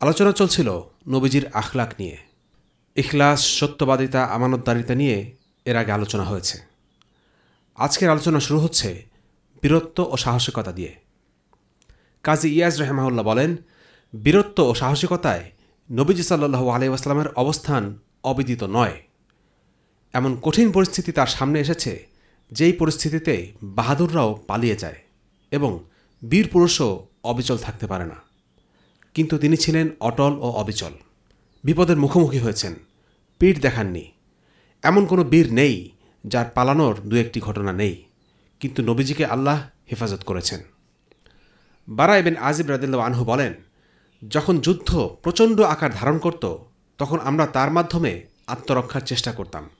আলোচনা চলছিল নবীজির আখলাক নিয়ে। ইখলাস, সত্যবাদিতা, আমানতদারিতা নিয়ে এর আগে আলোচনা হয়েছে। আজকের আলোচনা শুরু হচ্ছে বীরত্ব ও সাহসিকতা দিয়ে। কাজী ইয়াজ রহমাউল্লাহ বলেন, বীরত্ব ও সাহসিকতায় নবীজি সাল্লু আলাইসাল্লামের অবস্থান অবিদিত নয়। এমন কঠিন পরিস্থিতি তার সামনে এসেছে, যেই পরিস্থিতিতে বাহাদুররাও পালিয়ে যায় এবং বীর পুরুষও অবিচল থাকতে পারে না। কিন্তু তিনি ছিলেন অটল ও অবিচল। বিপদের মুখোমুখি হয়েছেন। পিঠ দেখাননি। এমন কোনো বীর নেই যার পালানোর দু একটি ঘটনা নেই। কিন্তু নবীজিকে আল্লাহ হেফাজত করেছেন। বারা এবেন আজিব রাদিল্লা আনহু বলেন, যখন যুদ্ধ প্রচণ্ড আকার ধারণ করত, তখন আমরা তার মাধ্যমে আত্মরক্ষার চেষ্টা করতাম।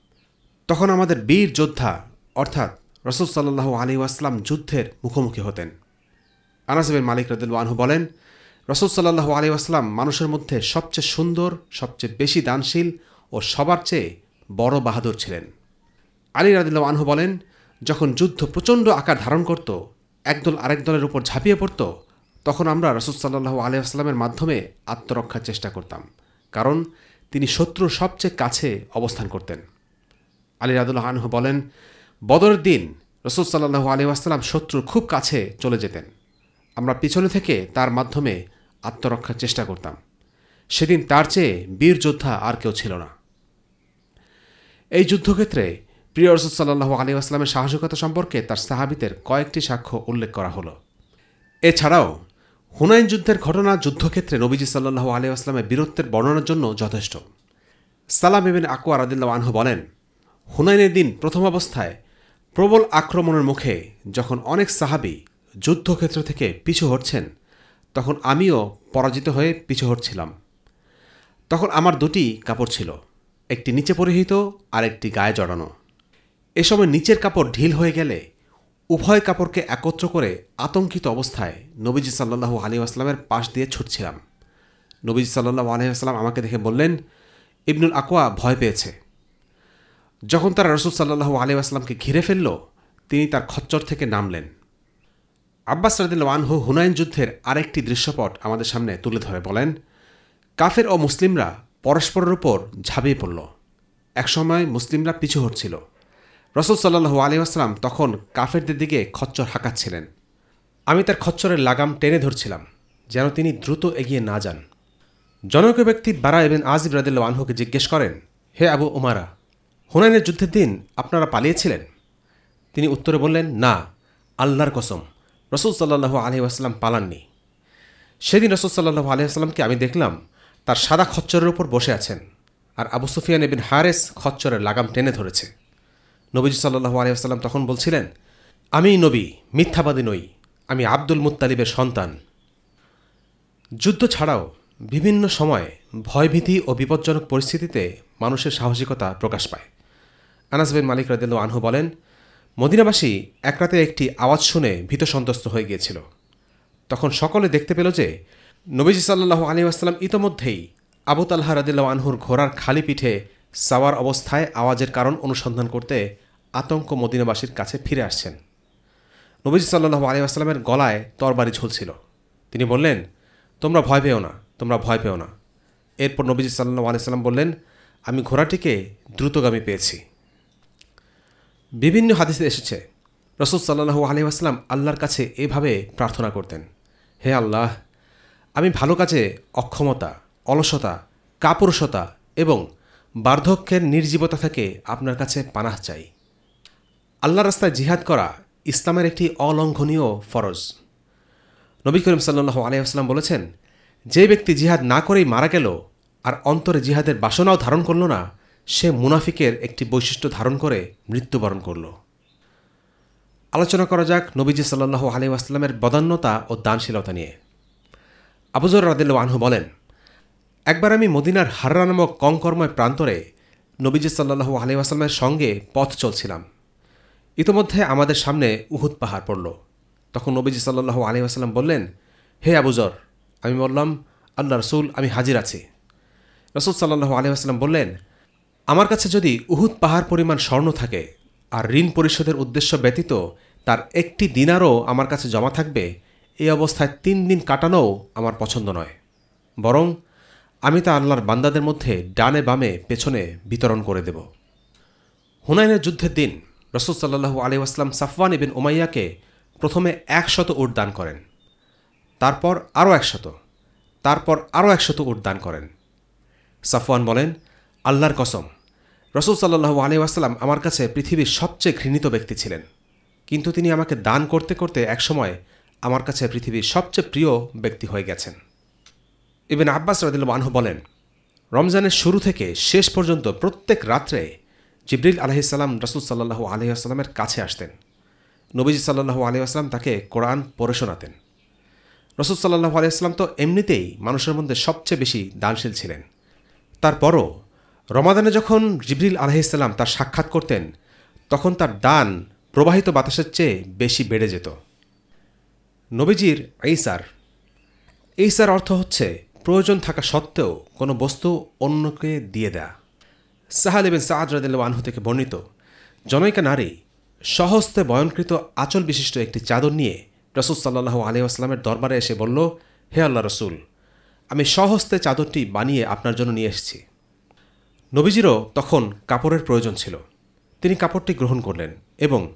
তখন আমাদের বীর যোদ্ধা, অর্থাৎ রসুল সাল্লাহ আলী আসলাম যুদ্ধের মুখোমুখি হতেন। আনাসিবের মালিক রদুল আনহু বলেন রসুল সাল্লাহু আলী আসলাম মানুষের মধ্যে সবচেয়ে সুন্দর, সবচেয়ে বেশি দানশীল ও সবার চেয়ে বড় বাহাদুর ছিলেন। আলী রাদিল্লা আনহু বলেন, যখন যুদ্ধ প্রচণ্ড আকার ধারণ করত, একদল আরেক দলের উপর ঝাঁপিয়ে পড়ত, তখন আমরা সাল্লাহু আলী আসলামের মাধ্যমে আত্মরক্ষার চেষ্টা করতাম, কারণ তিনি শত্রুর সবচেয়ে কাছে অবস্থান করতেন। আলী রাদুল্লাহ আনহু বলেন, বদরের দিন রসুল সাল্লাহু আলী আসসালাম শত্রুর খুব কাছে চলে যেতেন। আমরা পিছনে থেকে তার মাধ্যমে আত্মরক্ষার চেষ্টা করতাম। সেদিন তার চেয়ে বীর যোদ্ধা আর কেউ ছিল না। এই যুদ্ধক্ষেত্রে প্রিয় রসুল সাল্লাহু আলী আসলামের সাহসিকতা সম্পর্কে তার সাহাবিদের কয়েকটি সাক্ষ্য উল্লেখ করা হলো। এছাড়াও, হুনাইন যুদ্ধের ঘটনা যুদ্ধক্ষেত্রে নবীজি সাল্লাহু আলী আসলামের বীরত্বের বর্ণনার জন্য যথেষ্ট। সালাম এবেন আকুয়ার আদিল্লা আনহু বলেন, হুনাইনের দিন প্রথম অবস্থায় প্রবল আক্রমণের মুখে যখন অনেক সাহাবি যুদ্ধক্ষেত্র থেকে পিছু হটছেন তখন আমিও পরাজিত হয়ে পিছু হটছিলাম তখন আমার দুটি কাপড় ছিল, একটি নিচে পরিহিত আর একটি গায়ে জড়ানো। এ সময় নিচের কাপড় ঢিল হয়ে গেলে উভয় কাপড়কে একত্র করে আতঙ্কিত অবস্থায় নবীজি সাল্লাহু আলী আসলামের পাশ দিয়ে ছুটছিলাম। নবীজি সাল্লাহু আলী আসলাম আমাকে দেখে বললেন, ইবনুল আকোয়া ভয় পেয়েছে। যখন তারা রসুল সাল্লাহু আলী আসলামকে ঘিরে ফেলল, তিনি তার খচ্চর থেকে নামলেন। আব্বাস রাদিল ওয়ানহু হুনায়ন যুদ্ধের আরেকটি দৃশ্যপট আমাদের সামনে তুলে ধরে বলেন, কাফের ও মুসলিমরা পরস্পরের উপর ঝাঁপিয়ে পড়ল। একসময় মুসলিমরা পিছু হটছিল। রসুল সাল্লাহু আলী আসলাম তখন কাফেরদের দিকে খচ্চর হাঁকাচ্ছিলেন। আমি তার খচ্চরের লাগাম টেনে ধরছিলাম, যেন তিনি দ্রুত এগিয়ে না যান। জনক ব্যক্তি বারা এবং আজিব রাদিল্লা আনহুকে জিজ্ঞেস করেন, হে আবু উমারা, হুনাইনের যুদ্ধের দিন আপনারা পালিয়েছিলেন? তিনি উত্তরে বললেন, না, আল্লাহর কসম। রসুল সাল্লাহু আলহি আসলাম পালাননি। সেদিন রসুল সাল্লাহু আলহি আসলামকে আমি দেখলাম, তার সাদা খচ্চরের উপর বসে আছেন আর আবু সুফিয়ান এবিন হারেস খচ্চরের লাগাম টেনে ধরেছে। নবীজি আলহি আসসালাম তখন বলছিলেন, আমি নবী, মিথ্যাবাদী নই, আমি আব্দুল মুত্তালিবের সন্তান। যুদ্ধ ছাড়াও বিভিন্ন সময়ে ভয়ভীতি ও বিপজ্জনক পরিস্থিতিতে মানুষের সাহসিকতা প্রকাশ পায়। আনাস বিন মালিক রাদিল আনহু বলেন মদিনাবাসী এক রাতে একটি আওয়াজ শুনে ভীত সন্ত্রস্ত হয়ে গিয়েছিল। তখন সকলে দেখতে পেল যে, নবীজি সাল্লাহু আলী আসসালাম ইতোমধ্যেই আবু তাল্লাহ রাদিল্লা আনহুর ঘোড়ার খালি পিঠে সাওয়ার অবস্থায় আওয়াজের কারণ অনুসন্ধান করতে আতঙ্ক মদিনাবাসীর কাছে ফিরে আসছেন। নবীজি সাল্লাহু আলী আসসালামের গলায় তরবারি ঝুলছিল। তিনি বললেন, তোমরা ভয় পেও না, তোমরা ভয় পেও না। এরপর নবীজি সাল্লাহ আলাইসাল্লাম বললেন, আমি ঘোড়াটিকে দ্রুতগামী পেয়েছি। বিভিন্ন হাদিসে এসেছে, রসুল সাল্লাহু আলহিহাস্লাম আল্লাহর কাছে এভাবে প্রার্থনা করতেন, হে আল্লাহ, আমি ভালো কাজে অক্ষমতা, অলসতা, কাপুরুষতা এবং বার্ধক্যের নির্জীবতা থেকে আপনার কাছে পানাহ চাই। আল্লাহ রাস্তায় জিহাদ করা ইসলামের একটি অলঙ্ঘনীয় ফরজ। নবী করিম সাল্লু আলিয়াস্লাম বলেছেন, যে ব্যক্তি জিহাদ না করেই মারা গেল আর অন্তরে জিহাদের বাসনাও ধারণ করল না সে মুনাফিকের একটি বৈশিষ্ট্য ধারণ করে মৃত্যুবরণ করল। আলোচনা করা যাক নবীজি সাল্লাহ আলি আসলামের বদান্যতা ও দানশীলতা নিয়ে। আবুজর রাদিল্লা আনহু বলেন, একবার আমি মদিনার হাররা নামক কঙ্কর্ময় প্রান্তরে নবীজি সাল্লাহু আলহিহাস্লামের সঙ্গে পথ চলছিলাম। ইতোমধ্যে আমাদের সামনে উহুদ পাহাড় পড়ল। তখন নবীজি সাল্লাহু আলহিহাস্লাম বললেন, হে আবুজর আমি বললাম, আল্লাহ রসুল, আমি হাজির আছি। রসুল সাল্লাহু আলহিহাস্লাম বললেন আমার কাছে যদি উহুদ পাহাড় পরিমাণ স্বর্ণ থাকে আর ঋণ পরিশোধের উদ্দেশ্য ব্যতীত তার একটি দিনারও আমার কাছে জমা থাকবে এই অবস্থায় তিন দিন কাটানোও আমার পছন্দ নয়। বরং আমি তা আল্লাহর বান্দাদের মধ্যে ডানে বামে পেছনে বিতরণ করে দেব। হুনাইনের যুদ্ধের দিন রসুল সাল্লাহু আলি আসলাম সাফওয়ান ইবিন ওমাইয়াকে প্রথমে একশত উট দান করেন, তারপর আরও একশত, তারপর আরও একশত উট দান করেন। সাফওয়ান বলেন, আল্লাহর কসম রসুল সাল্লাহু আলি আমার কাছে পৃথিবীর সবচেয়ে ঘৃণিত ব্যক্তি ছিলেন। কিন্তু তিনি আমাকে দান করতে করতে একসময় আমার কাছে পৃথিবীর সবচেয়ে প্রিয় ব্যক্তি হয়ে গেছেন। ইবেন আব্বাস রদিল আনহু বলেন, রমজানের শুরু থেকে শেষ পর্যন্ত প্রত্যেক রাত্রে জিবরিল আলহিসাল্লাম রসুল সাল্লাহু আলহিহাস্লামের কাছে আসতেন। নবীজি সাল্লাহু আলহিহাস্লাম তাকে কোরআন পড়ে শোনাতেন। রসুল সাল্লাহু আলিয়াস্লাম তো এমনিতেই মানুষের মধ্যে সবচেয়ে বেশি দানশীল ছিলেন। তারপরও রমাদানে যখন জিবরিল আলহিসাল্লাম তার সাক্ষাৎ করতেন, তখন তার দান প্রবাহিত বাতাসের চেয়ে বেশি বেড়ে যেত। নবীজির এইসার এইসার অর্থ হচ্ছে প্রয়োজন থাকা সত্ত্বেও কোনো বস্তু অন্যকে দিয়ে দেয়া। সাহাল এবং সাদ রাদিল আনহু থেকে বর্ণিত, জনৈকা নারী সহস্তে বয়নকৃত আচল বিশিষ্ট একটি চাদর নিয়ে রসুল সাল্লাহু আলিয়াস্লামের দরবারে এসে বলল, হে আল্লাহ রসুল, আমি সহস্তে চাদরটি বানিয়ে আপনার জন্য নিয়ে এসেছি। নবীজিরও তখন কাপড়ের প্রয়োজন ছিল। তিনি কাপড়টি গ্রহণ করলেন এবং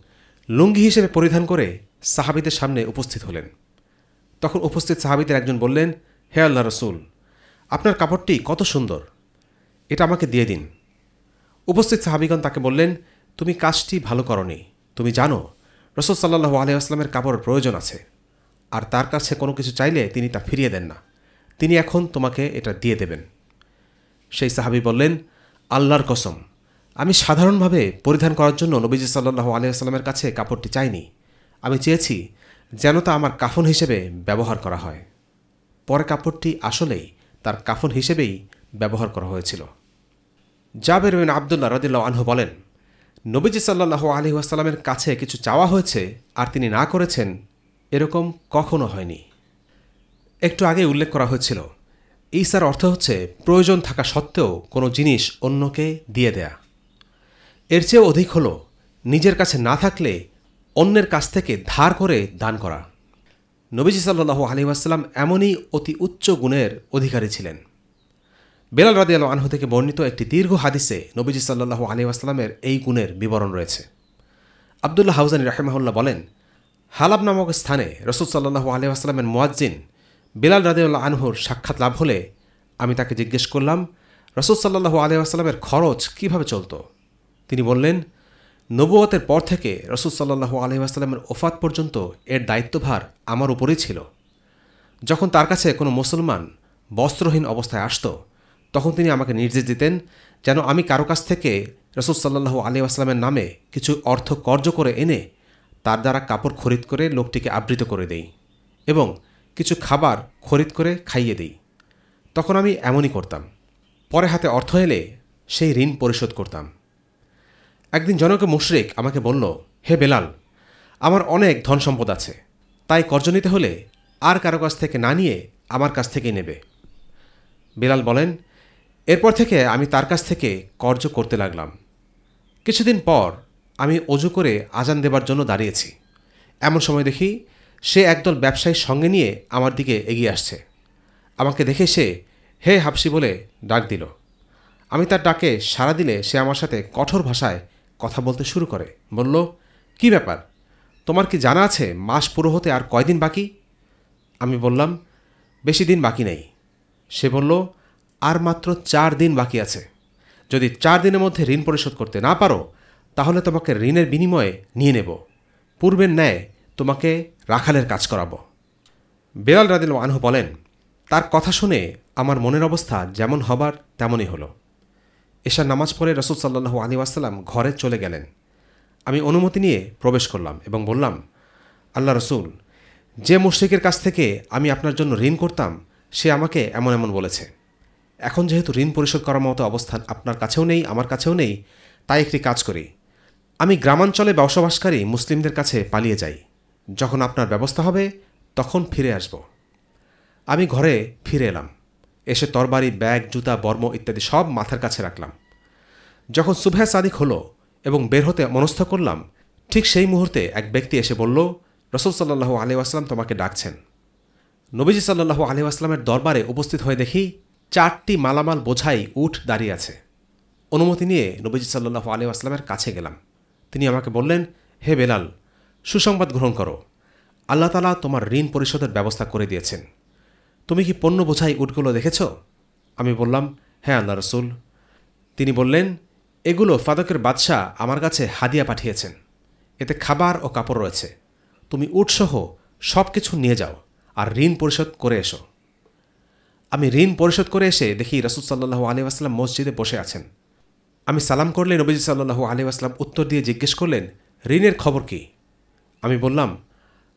লুঙ্গি হিসেবে পরিধান করে সাহাবিদের সামনে উপস্থিত হলেন। তখন উপস্থিত সাহাবিদের একজন বললেন, হে আল্লাহ রসুল, আপনার কাপড়টি কত সুন্দর। এটা আমাকে দিয়ে দিন। উপস্থিত সাহাবিগণ তাকে বললেন, তুমি কাজটি ভালো করনি। তুমি জানো, রসুল সাল্লাহু আলিয়াস্লামের কাপড়ের প্রয়োজন আছে। আর তার কাছে কোনো কিছু চাইলে তিনি তা ফিরিয়ে দেন না। তিনি এখন তোমাকে এটা দিয়ে দেবেন। সেই সাহাবি বললেন আল্লাহর কসম, আমি সাধারণভাবে পরিধান করার জন্য নবীজি সাল্লাহু আলিয়াস্লামের কাছে কাপড়টি চাইনি। আমি চেয়েছি যেন তা আমার কাফন হিসেবে ব্যবহার করা হয়। পরে কাপড়টি আসলেই তার কাফন হিসেবেই ব্যবহার করা হয়েছিল। জাবের বিন আবদুল্লাহ রদিল্লা আনহু বলেন, নবীজি সাল্লাহ আলী আসাল্লামের কাছে কিছু চাওয়া হয়েছে আর তিনি না করেছেন, এরকম কখনো হয়নি। একটু আগে উল্লেখ করা হয়েছিল ঈসার অর্থ হচ্ছে প্রয়োজন থাকা সত্ত্বেও কোনো জিনিস অন্যকে দিয়ে দেয়া। এর চেয়েও অধিক হল, নিজের কাছে না থাকলে অন্যের কাছ থেকে ধার করে দান করা। নবীজি সাল্লু আলী আসসালাম এমনই অতি উচ্চ গুণের অধিকারী ছিলেন। বেলাল রাদিয়াল আনহু থেকে বর্ণিত একটি দীর্ঘ হাদিসে নবীজি সাল্লাহু আলী আসসালামের এই গুণের বিবরণ রয়েছে। আবদুল্লাহ হাউজানি রাহেমাহুল্লাহ বলেন, হালাব নামক স্থানে রসুল সাল্লাহু আলী আসসালামের মোয়াজ্জিন বেলাল রাদিউল্লাহ আনহুর সাক্ষাৎ লাভ হলে আমি তাকে জিজ্ঞেস করলাম, রসুল সাল্লাহু আলী আসসালামের খরচ কীভাবে চলত? তিনি বললেন নবুয়তের পর থেকে রসুল সাল্লাহু আলহিহাস্লামের ওফাত পর্যন্ত এর দায়িত্বভার আমার উপরেই ছিল। যখন তার কাছে কোনো মুসলমান বস্ত্রহীন অবস্থায় আসত, তখন তিনি আমাকে নির্দেশ দিতেন যেন আমি কারও কাছ থেকে রসুল সাল্লাহু আলী আসলামের নামে কিছু অর্থ কর্য করে এনে তার দ্বারা কাপড় খরিদ করে লোকটিকে আবৃত করে দেই এবং কিছু খাবার খরিদ করে খাইয়ে দিই। তখন আমি এমনই করতাম। পরে হাতে অর্থ এলে সেই ঋণ পরিশোধ করতাম। একদিন জনক মুশরিক আমাকে বলল, হে বেলাল, আমার অনেক ধন সম্পদ আছে। তাই কর্জ নিতে হলে আর কারও কাছ থেকে না নিয়ে আমার কাছ থেকেই নেবে। বেলাল বলেন, এরপর থেকে আমি তার কাছ থেকে কর্জ করতে লাগলাম। কিছুদিন পর আমি অজু করে আজান দেবার জন্য দাঁড়িয়েছি। এমন সময় দেখি সে একদল ব্যবসায়ীর সঙ্গে নিয়ে আমার দিকে এগিয়ে আসছে। আমাকে দেখে সে, হে হাফসি বলে ডাক দিল। আমি তার ডাকে সাড়া দিলে সে আমার সাথে কঠোর ভাষায় কথা বলতে শুরু করে। বলল, কি ব্যাপার? তোমার কি জানা আছে মাস পুরো হতে আর কয়দিন বাকি? আমি বললাম, বেশি দিন বাকি নেই। সে বলল, আর মাত্র চার দিন বাকি আছে। যদি চার দিনের মধ্যে ঋণ পরিশোধ করতে না পারো, তাহলে তোমাকে ঋণের বিনিময়ে নিয়ে নেব। পূর্বের ন্যায় তোমাকে রাখালের কাজ করাবো। বেলাল রাদিল আনহু বলেন, তার কথা শুনে আমার মনের অবস্থা যেমন হবার তেমনই হলো। এশার নামাজ পড়ে রসুল সাল্লাহু আলী ওয়াসাল্লাম ঘরে চলে গেলেন। আমি অনুমতি নিয়ে প্রবেশ করলাম এবং বললাম, আল্লাহ রসুল, যে মুশ্রিকের কাছ থেকে আমি আপনার জন্য ঋণ করতাম, সে আমাকে এমন এমন বলেছে। এখন যেহেতু ঋণ পরিশোধ করার মতো অবস্থান আপনার কাছেও নেই, আমার কাছেও নেই, তাই একটি কাজ করি। আমি গ্রামাঞ্চলে বসবাসকারী মুসলিমদের কাছে পালিয়ে যাই। যখন আপনার ব্যবস্থা হবে, তখন ফিরে আসব। আমি ঘরে ফিরে এলাম। এসে তরবারি, ব্যাগ, জুতা, বর্ম ইত্যাদি সব মাথার কাছে রাখলাম। যখন সুভা সাদিক হলো এবং বের হতে মনস্থ করলাম, ঠিক সেই মুহূর্তে এক ব্যক্তি এসে বলল, রসুল সাল্লাহু আলিউসলাম তোমাকে ডাকছেন। নবীজি সাল্লাহু আলিউসলামের দরবারে উপস্থিত হয়ে দেখি চারটি মালামাল বোঝাই উঠ দাঁড়িয়ে আছে। অনুমতি নিয়ে নবীজি সাল্লাহু আলিউসলামের কাছে গেলাম। তিনি আমাকে বললেন, হে বেলাল সুসংবাদ গ্রহণ করো। আল্লাহ তালা তোমার ঋণ পরিশোধের ব্যবস্থা করে দিয়েছেন। তুমি কি পণ্য বোঝাই উটগুলো দেখেছ? আমি বললাম হ্যাঁ আল্লাহ রসুল। তিনি বললেন, এগুলো ফাদকের বাদশাহ আমার কাছে হাদিয়া পাঠিয়েছেন। এতে খাবার ও কাপড় রয়েছে। তুমি উটসহ সব কিছু নিয়ে যাও আর ঋণ পরিশোধ করে এসো। আমি ঋণ পরিশোধ করে এসে দেখি রসুল সাল্লাহু আলী আসলাম মসজিদে বসে আছেন। আমি সালাম করলে নবীজি সাল্লাহু আলী আসলাম উত্তর দিয়ে জিজ্ঞেস করলেন, ঋণের খবর কি? আমি বললাম,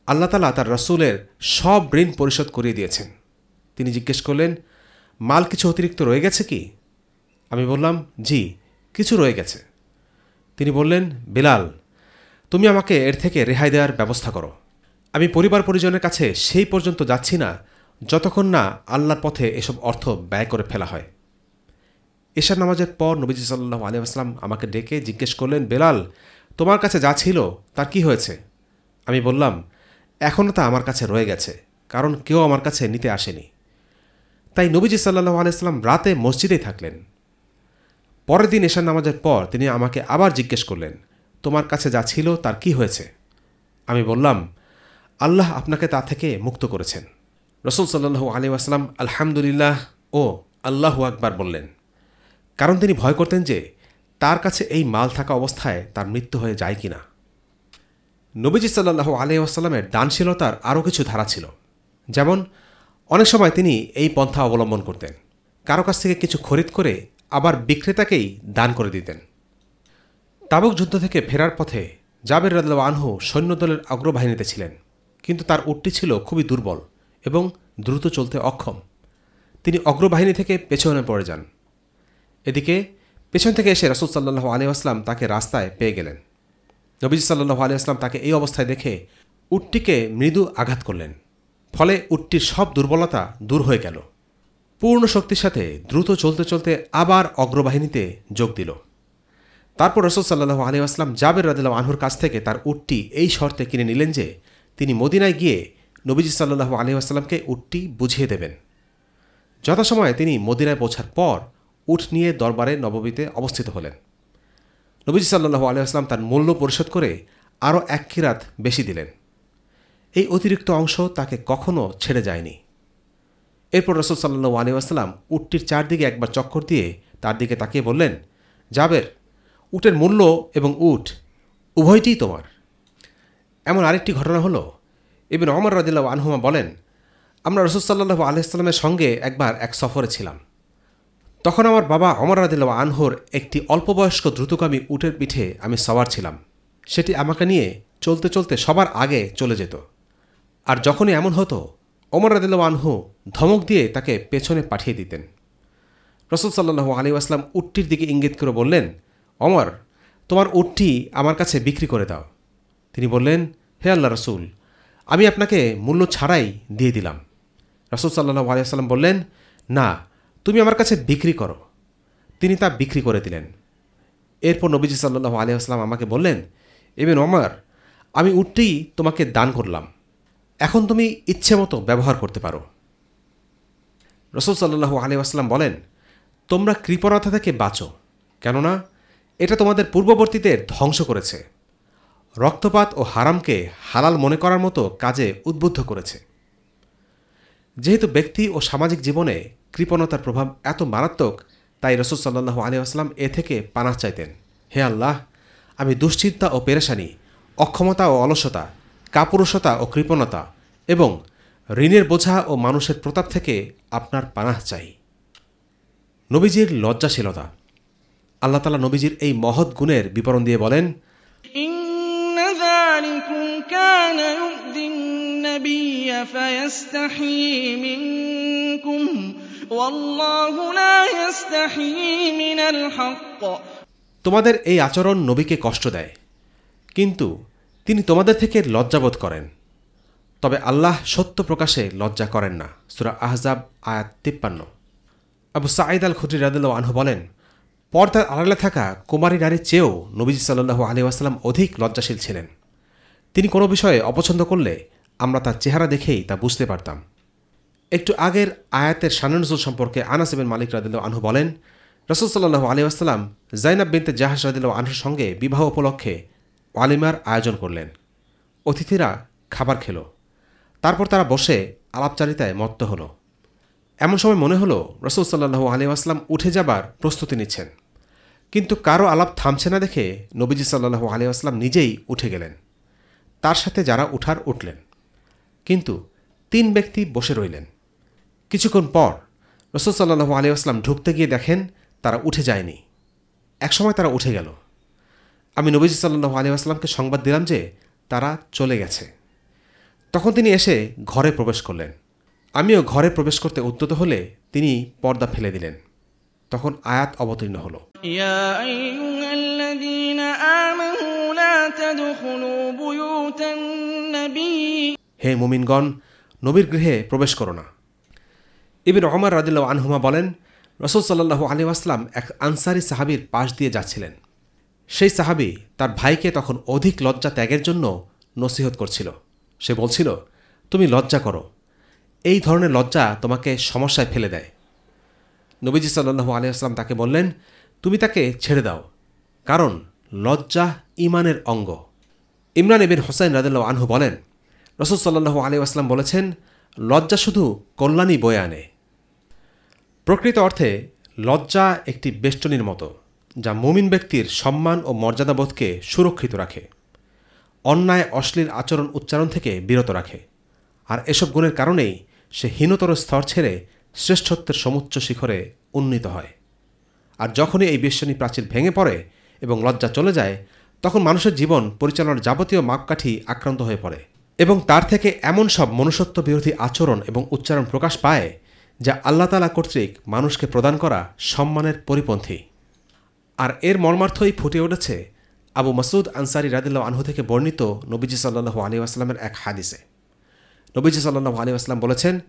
আল্লাহ তালা তার রসুলের সব ঋণ পরিশোধ করিয়ে দিয়েছেন। তিনি জিজ্ঞেস করলেন, মাল কিছু অতিরিক্ত রয়ে গেছে কি? আমি বললাম, জি, কিছু রয়ে গেছে। তিনি বললেন, বেলাল, তুমি আমাকে এর থেকে রেহাই দেওয়ার ব্যবস্থা করো। আমি পরিবার পরিজনের কাছে সেই পর্যন্ত যাচ্ছি না, যতক্ষণ না আল্লাহর পথে এসব অর্থ ব্যয় করে ফেলা হয়। এশার নামাজের পর নবীজি সাল্লাহ আলিয়াস্লাম আমাকে ডেকে জিজ্ঞেস করলেন, বেলাল, তোমার কাছে যা ছিল, তার কি হয়েছে? আমি বললাম এখনও তা আমার কাছে রয়ে গেছে, কারণ কেউ আমার কাছে নিতে আসেনি। তাই নবীজি সাল্লাহ আলাইস্লাম রাতে মসজিদেই থাকলেন। পরের দিন এশার নামাজের পর তিনি আমাকে আবার জিজ্ঞেস করলেন, তোমার কাছে যা ছিল তার কি হয়েছে? আমি বললাম, আল্লাহ আপনাকে তা থেকে মুক্ত করেছেন। রসুল সাল্লু আলী আসলাম আলহামদুলিল্লাহ ও আল্লাহু আকবার বললেন, কারণ তিনি ভয় করতেন যে তার কাছে এই মাল থাকা অবস্থায় তার মৃত্যু হয়ে যায় কিনা। নবীজি সাল্লাহ আলী আসাল্লামের দানশীলতার আরও কিছু ধারা ছিল। যেমন, অনেক সময় তিনি এই পন্থা অবলম্বন করতেন। কারও কাছ থেকে কিছু খরিদ করে আবার বিক্রেতাকেই দান করে দিতেন। তাবুক যুদ্ধ থেকে ফেরার পথে জাবের রাদ আনহু সৈন্যদলের অগ্রবাহিনীতে ছিলেন। কিন্তু তার উটটি ছিল খুবই দুর্বল এবং দ্রুত চলতে অক্ষম। তিনি অগ্রবাহিনী থেকে পেছনে পড়ে যান। এদিকে, পেছন থেকে এসে রসুল সাল্লাহ আসলাম তাকে রাস্তায় পেয়ে গেলেন। নবীজ সাল্লাহ আলী আসলাম তাকে এই অবস্থায় দেখে উটটিকে মৃদু আঘাত করলেন। ফলে উটটির সব দুর্বলতা দূর হয়ে গেল। পূর্ণ শক্তির সাথে দ্রুত চলতে চলতে আবার অগ্রবাহিনীতে যোগ দিল। তারপর রসুল সাল্লাহ আলী আসলাম জাবের রাদিল্লাহ আনহুর কাছ থেকে তার উটটি এই শর্তে কিনে নিলেন যে, তিনি মদিনায় গিয়ে নবীজি সাল্লাহ আলী আসলামকে উটটি বুঝিয়ে দেবেন। যথাসময়ে তিনি মদিনায় পৌঁছার পর উঠ নিয়ে দরবারে নববীতে অবস্থিত হলেন। নবীজি সাল্লাহু আলিয়াস্লাম তার মূল্য পরিশোধ করে আরও এক কিরাত বেশি দিলেন। এই অতিরিক্ত অংশ তাকে কখনও ছেড়ে যায়নি। এরপর রসুল সাল্লু আলিউসাল্লাম উটটির চারদিকে একবার চক্কর দিয়ে তার দিকে তাকিয়ে বললেন যাবের উটের মূল্য এবং উট উভয়টিই তোমার। এমন আরেকটি ঘটনা হলো এবিন অমর রাদিল্লা আনহুমা বলেন, আমরা রসদ রসুলসাল্লু আলহিসাল্লামের সঙ্গে একবার এক সফরে ছিলাম। তখন আমার বাবা অমর রাদিল্লা আনহোর একটি অল্পবয়স্ক দ্রুতগামী উটের পিঠে আমি সওয়ার ছিলাম। সেটি আমাকে নিয়ে চলতে চলতে সবার আগে চলে যেত। আর যখনই এমন হতো অমর রাদিল্লা আনহু ধমক দিয়ে তাকে পেছনে পাঠিয়ে দিতেন। রসুল সাল্লু আলী আসলাম উটটির দিকে ইঙ্গিত করে বললেন অমর তোমার উটটি আমার কাছে বিক্রি করে দাও। তিনি বললেন, হে আল্লাহ রসুল, আমি আপনাকে মূল্য ছাড়াই দিয়ে দিলাম। রসুল সাল্লাহ আলিয়াল্লাম বললেন, না তুমি আমার কাছে বিক্রি করো। তিনি তা বিক্রি করে দিলেন। এরপর নবীজি সাল্লাহ আলিয়াস্লাম আমাকে বললেন এবেন অমর আমি উঠতেই তোমাকে দান করলাম। এখন তুমি ইচ্ছে মতো ব্যবহার করতে পারো। রসুল সাল্লাহু আলিয়াস্লাম বলেন, তোমরা কৃপণতা থেকে বাঁচো, কেননা এটা তোমাদের পূর্ববর্তীদের ধ্বংস করেছে। রক্তপাত ও হারামকে হালাল মনে করার মতো কাজে উদ্বুদ্ধ করেছে। যেহেতু ব্যক্তি ও সামাজিক জীবনে কৃপণতার প্রভাব এত মারাত্মক, তাই রসদ সাল্লাহ আলী আসলাম এ থেকে পানাহ চাইতেন। হে আল্লাহ, আমি দুশ্চিন্তা ও পেরেশানি, অক্ষমতা ও অলসতা, কাপুরুষতা ও কৃপণতা এবং ঋণের বোঝা ও মানুষের প্রতাপ থেকে আপনার পানাহ চাই। নবীজির লজ্জাশীলতা। আল্লাহ তালা নবীজির এই মহৎ গুণের বিবরণ দিয়ে বলেন ইন্নাদানিকুম তোমাদের এই আচরণ নবীকে কষ্ট দেয়। কিন্তু তিনি তোমাদের থেকে লজ্জাবোধ করেন। তবে আল্লাহ সত্য প্রকাশে লজ্জা করেন না। সুরা আহজাব, আয়াত তিপ্পান্ন। আবু সাঈদ আল খুদ্ রাদিল আনহু বলেন, পর্দার আড়ালে থাকা কুমারী নারীর চেয়েও নবীজি সাল্লু আলিউসালাম অধিক লজ্জাশীল ছিলেন। তিনি কোনো বিষয়ে অপছন্দ করলে আমরা তার চেহারা দেখেই তা বুঝতে পারতাম। একটু আগের আয়াতের শানুজুল সম্পর্কে আনাস আনাসিবেন মালিক রাদিল্লা আনহু বলেন, রসুল সাল্লাহ আলী আসসালাম জাইনাব বিনতে জাহাজ রাদিল্লা আনহুর সঙ্গে বিবাহ উপলক্ষে ওয়ালিমার আয়োজন করলেন। অতিথিরা খাবার খেল। তারপর তারা বসে আলাপচারিতায় মত্ত হলো। এমন সময় মনে হলো রসুল সাল্লাহু আলী আসলাম উঠে যাবার প্রস্তুতি নিচ্ছেন। কিন্তু কারও আলাপ থামছে না দেখে নবীজি সাল্লাহু আলী আসলাম নিজেই উঠে গেলেন। তার সাথে যারা উঠার উঠলেন। কিন্তু তিন ব্যক্তি বসে রইলেন। কিছুক্ষণ পর রসদ সাল্লাহ আলিয়াস্লাম ঢুকতে গিয়ে দেখেন তারা উঠে যায়নি। একসময় তারা উঠে গেল। আমি নবীজি সাল্লাহ আলিয়াস্লামকে সংবাদ দিলাম যে তারা চলে গেছে। তখন তিনি এসে ঘরে প্রবেশ করলেন। আমিও ঘরে প্রবেশ করতে উদ্যত হলে তিনি পর্দা ফেলে দিলেন। তখন আয়াত অবতীর্ণ হল। হে মোমিনগণ নবীর গৃহে প্রবেশ করো না। ইবিন রহমান রাদিল্লাহ আনহুমা বলেন, রসুল সাল্লাহু আলী আসলাম এক আনসারি সাহাবির পাশ দিয়ে যাচ্ছিলেন। সেই সাহাবি তার ভাইকে তখন অধিক লজ্জা ত্যাগের জন্য নসিহত করছিল। সে বলছিল, তুমি লজ্জা করো। এই ধরনের লজ্জা তোমাকে সমস্যায় ফেলে দেয়। নবীজি সাল্লু আলিয়াস্লাম তাকে বললেন, তুমি তাকে ছেড়ে দাও। কারণ লজ্জা ইমানের অঙ্গ। ইমরান এবিন হোসাইন রাদিল্লাহ আনহু বলেন, রসুল সাল্লাহু আলী আসলাম বলেছেন, লজ্জা শুধু কল্যাণী বয়ে আনে। প্রকৃত অর্থে, লজ্জা একটি বেষ্টনীর মতো, যা মুমিন ব্যক্তির সম্মান ও মর্যাদাবোধকে সুরক্ষিত রাখে। অন্যায় অশ্লীল আচরণ উচ্চারণ থেকে বিরত রাখে। আর এসব গুণের কারণেই সে হীনতর স্তর ছেড়ে শ্রেষ্ঠত্বের সমুচ্চ শিখরে উন্নীত হয়। আর যখনই এই বেষ্টনী প্রাচীর ভেঙে পড়ে এবং লজ্জা চলে যায়, তখন মানুষের জীবন পরিচালনার যাবতীয় মাপকাঠি আক্রান্ত হয়ে পড়ে। এবং তার থেকে এমন সব মনুষ্যত্ব বিরোধী আচরণ এবং উচ্চারণ প্রকাশ পায় যা আল্লাহ তালা কর্তৃক মানুষকে প্রদান করা সম্মানের পরিপন্থী। আর এর মর্মার্থই ফুটে উঠেছে আবু মাসুদ আনসারি রাদিল্লা আনহু থেকে বর্ণিত নবীজি সাল্লাহু আলী আসলামের এক হাদিসে। নবীজি সাল্লাহু আলী আসলাম বলেছেন,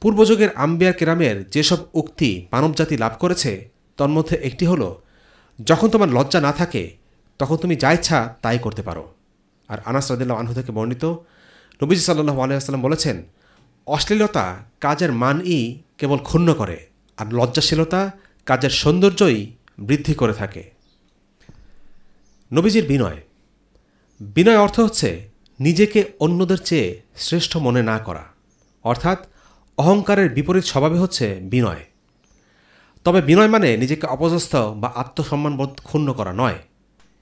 পূর্বযুগের আম্বিয়ার কেরামের যেসব উক্তি মানবজাতি লাভ করেছে, তন্মধ্যে একটি হল, যখন তোমার লজ্জা না থাকে, তখন তুমি যা ইচ্ছা তাই করতে পারো। আর আনাস রাদিল্লা আনহু থেকে বর্ণিত, নবীজি সাল্লাহু আলী আসলাম বলেছেন অশ্লীলতা কাজের মানই কেবল ক্ষুণ্ণ করে, আর লজ্জাশীলতা কাজের সৌন্দর্যই বৃদ্ধি করে থাকে। নবীজির বিনয়। বিনয় অর্থ হচ্ছে নিজেকে অন্যদের চেয়ে শ্রেষ্ঠ মনে না করা। অর্থাৎ অহংকারের বিপরীত স্বভাবে হচ্ছে বিনয়। তবে বিনয় মানে নিজেকে অপদস্থ বা আত্মসম্মানবোধ ক্ষুণ্ণ করা নয়।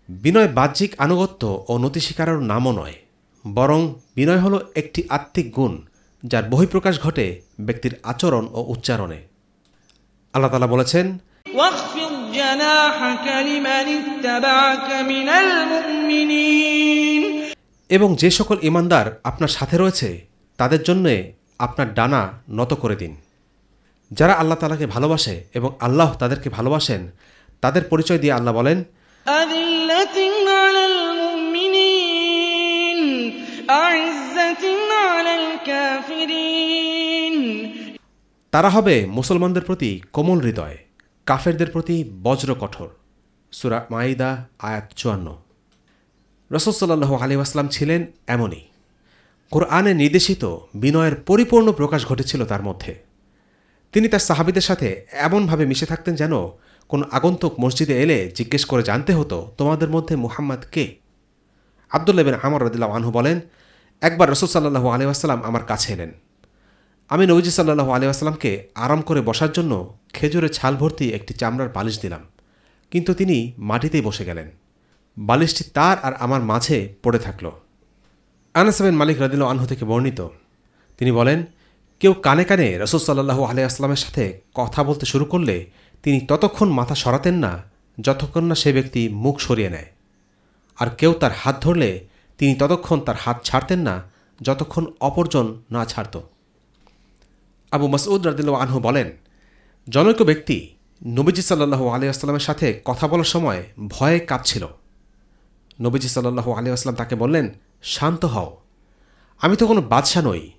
বিনয় বাহ্যিক আনুগত্য ও নতি স্বীকারের নামও নয়, বরং বিনয় হল একটি আত্মিক গুণ যার বহিঃপ্রকাশ ঘটে ব্যক্তির আচরণ ও উচ্চারণে। আল্লাহ তালা বলেছেন এবং যে সকল ইমানদার আপনার সাথে রয়েছে তাদের জন্য আপনার ডানা নত করে দিন। যারা আল্লাহ তালাকে ভালোবাসে এবং আল্লাহ তাদেরকে ভালোবাসেন তাদের পরিচয় দিয়ে আল্লাহ বলেন তারা হবে মুসলমানদের প্রতি কোমল হৃদয়, কাফেরদের প্রতি বজ্র কঠোর। সুরা মাইদা আয়াত চুয়ান্ন। রসদসাল্লাহ আলী আসলাম ছিলেন এমনই। কোরআনে নির্দেশিত বিনয়ের পরিপূর্ণ প্রকাশ ঘটেছিল তার মধ্যে। তিনি তার সাহাবিদের সাথে এমনভাবে মিশে থাকতেন যেন কোন আগন্তুক মসজিদে এলে জিজ্ঞেস করে জানতে হতো, তোমাদের মধ্যে মুহাম্মদ কে? আবদুল্লাহ বিন আমর রদিল্লা আনহু বলেন একবার রসুল সাল্লাহু আলী আসসালাম আমার কাছে এলেন। আমি নবীজি সাল্লাহু আলী আসসালামকে আরাম করে বসার জন্য খেজুরে ছাল ভর্তি একটি চামড়ার বালিশ দিলাম। কিন্তু তিনি মাটিতেই বসে গেলেন। বালিশটি তার আর আমার মাঝে পড়ে থাকল। আনাসাবেন মালিক রদিল আনহু থেকে বর্ণিত, তিনি বলেন, কেউ কানে কানে রসুল সাল্লাহু আলি আসলামের সাথে কথা বলতে শুরু করলে তিনি ততক্ষণ মাথা সরাতেন না, যতক্ষণ না সে ব্যক্তি মুখ সরিয়ে নেয়। আর কেউ তার হাত ধরলে তিনি ততক্ষণ তার হাত ছাড়তেন না, যতক্ষণ অপরজন না ছাড়ত। আবু মাসউদ রাদিল্লা আনহু বলেন, জনৈক ব্যক্তি নবীজি সাল্লাহু আলী আসসালামের সাথে কথা বলার সময় ভয়ে কাঁপছিল। নবীজি সাল্লাহু আসলাম তাকে বললেন, শান্ত হও। আমি তো কোনো বাদশা নই।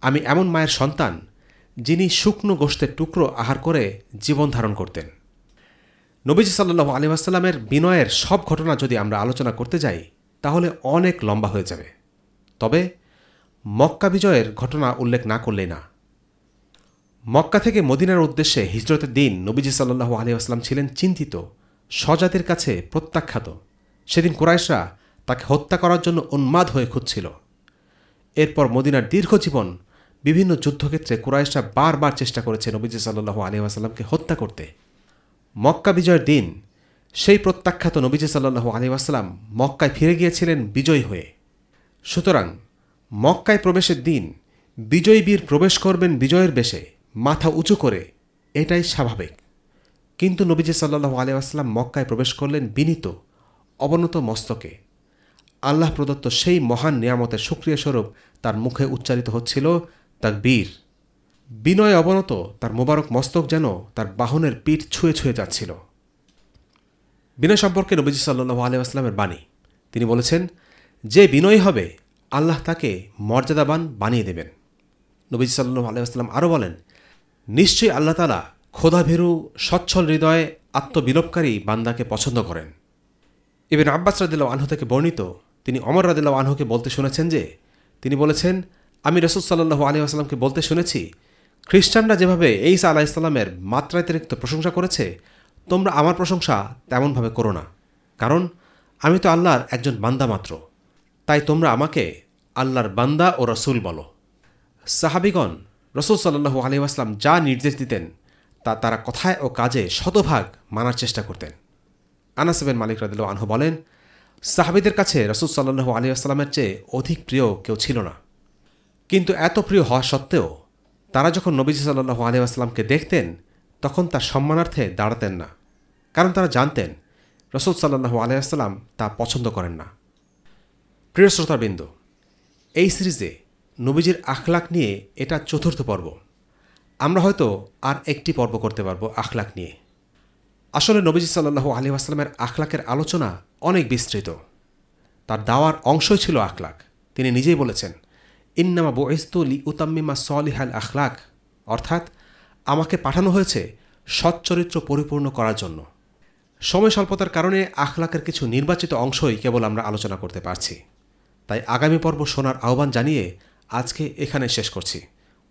আমি এমন মায়ের সন্তান যিনি শুকনো গোষ্ঠের টুকরো আহার করে জীবন ধারণ করতেন। নবীজি সাল্লাহু আলী আসসালামের বিনয়ের সব ঘটনা যদি আমরা আলোচনা করতে যাই তাহলে অনেক লম্বা হয়ে যাবে। তবে মক্কা বিজয়ের ঘটনা উল্লেখ না করলেই না। মক্কা থেকে মদিনার উদ্দেশ্যে হিজরতের দিন নবীজি সাল্লু আলী আসলাম ছিলেন চিন্তিত, স্বজাতির কাছে প্রত্যাখ্যাত। সেদিন কুরাইশরা তাকে হত্যা করার জন্য উন্মাদ হয়ে খুঁজছিল। এরপর মদিনার দীর্ঘ জীবন বিভিন্ন যুদ্ধক্ষেত্রে কুরাইশরা বারবার চেষ্টা করেছে নবীজি সাল্লু আলী আসাল্লামকে হত্যা করতে। মক্কা বিজয়ের দিন সেই প্রত্যাখ্যাত নবীজি সাল্লু আলী আসলাম মক্কায় ফিরে গিয়েছিলেন বিজয়ী হয়ে। সুতরাং মক্কায় প্রবেশের দিন বিজয়ী বীর প্রবেশ করবেন বিজয়ের বেশে, মাথা উঁচু করে, এটাই স্বাভাবিক। কিন্তু নবীজি সাল্লাহ আলিয়াস্লাম মক্কায় প্রবেশ করলেন বিনীত, অবনত মস্তকে। আল্লাহ প্রদত্ত সেই মহান নিয়ামতের সুক্রিয়া স্বরূপ তার মুখে উচ্চারিত হচ্ছিল তার বীর বিনয় অবনত তার মোবারক মস্তক যেন তার বাহনের পিঠ ছুঁয়ে ছুঁয়ে যাচ্ছিল। বিনয় সম্পর্কে নবীজি সাল্লু আলিয়াস্লামের বাণী। তিনি বলেছেন, যে বিনয় হবে, আল্লাহ তাকে মর্যাদাবান বানিয়ে দেবেন। নবীজ সাল্লু আলাইসাল্লাম আরও বলেন, নিশ্চয়ই আল্লাহ তালা খোদাভেরু সচ্ছল হৃদয়ে আত্মবিলোপকারী বান্দাকে পছন্দ করেন। এবেন আব্বাস রাদিল্লা আনহু থেকে বর্ণিত তিনি অমর রাদিল্লা আনহুকে বলতে শুনেছেন যে, তিনি বলেছেন, আমি রসুল সাল্লু আলী আসলামকে বলতে শুনেছি, খ্রিস্টানরা যেভাবে এইসা আলাহ ইসলামের মাত্রাতিরিক্ত প্রশংসা করেছে তোমরা আমার প্রশংসা তেমনভাবে করো না। কারণ আমি তো আল্লাহর একজন বান্দা মাত্র। তাই তোমরা আমাকে আল্লাহর বান্দা ও রসুল বলো। সাহাবিগণ, রসুল সাল্লু আলিউসলাম যা নির্দেশ দিতেন, তা তারা কথায় ও কাজে শতভাগ মানার চেষ্টা করতেন। আনাসেবেন মালিক রাদিল আনহু বলেন, সাহাবিদের কাছে রসুল সাল্লু আলিউসলামের চেয়ে অধিক প্রিয় কেউ ছিল না। কিন্তু এত প্রিয় হওয়া সত্ত্বেও তারা যখন নবীজি সাল্লু আলিউসলামকে দেখতেন তখন তার সম্মানার্থে দাঁড়াতেন না। কারণ তারা জানতেন, রসুল সাল্লু আলিয়াস্লাম তা পছন্দ করেন না। প্রিয় শ্রোতাবৃন্দ, এই সিরিজে নবীজির আখলাক নিয়ে এটা চতুর্থ পর্ব। আমরা হয়তো আর একটি পর্ব করতে পারব আখলাক নিয়ে। আসলে নবীজি সাল্লু আলী আসলামের আখলাকের আলোচনা অনেক বিস্তৃত। তার দাওয়ার অংশই ছিল আখলাক তিনি নিজেই বলেছেন, ইন্নামা বইস্তু লি উতাম্মিমা সলিহাল আখলাক অর্থাৎ আমাকে পাঠানো হয়েছে সচ্চরিত্র পরিপূর্ণ করার জন্য। সময় স্বল্পতার কারণে আখলাকের কিছু নির্বাচিত অংশই কেবল আমরা আলোচনা করতে পারছি। তাই আগামী পর্ব শোনার আহ্বান জানিয়ে আজকে এখানে শেষ করছি।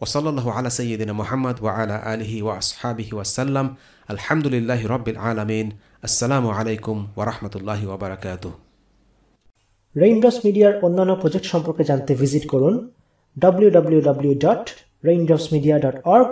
ওসল্লাহ আলা সঈদিন মোহাম্মদ ওয়া আলা আলহি ওয়া আসহাবিহি ওয়াসাল্লাম আলহামদুলিল্লাহ রব্বিল আলমিন। আসসালামু আলাইকুম ওরহমতুল্লাহি ওবরাকাত রেইনড্রপস মিডিয়ার অন্যান্য প্রজেক্ট সম্পর্কে জানতে ভিজিট করুন www.raindropsmedia.org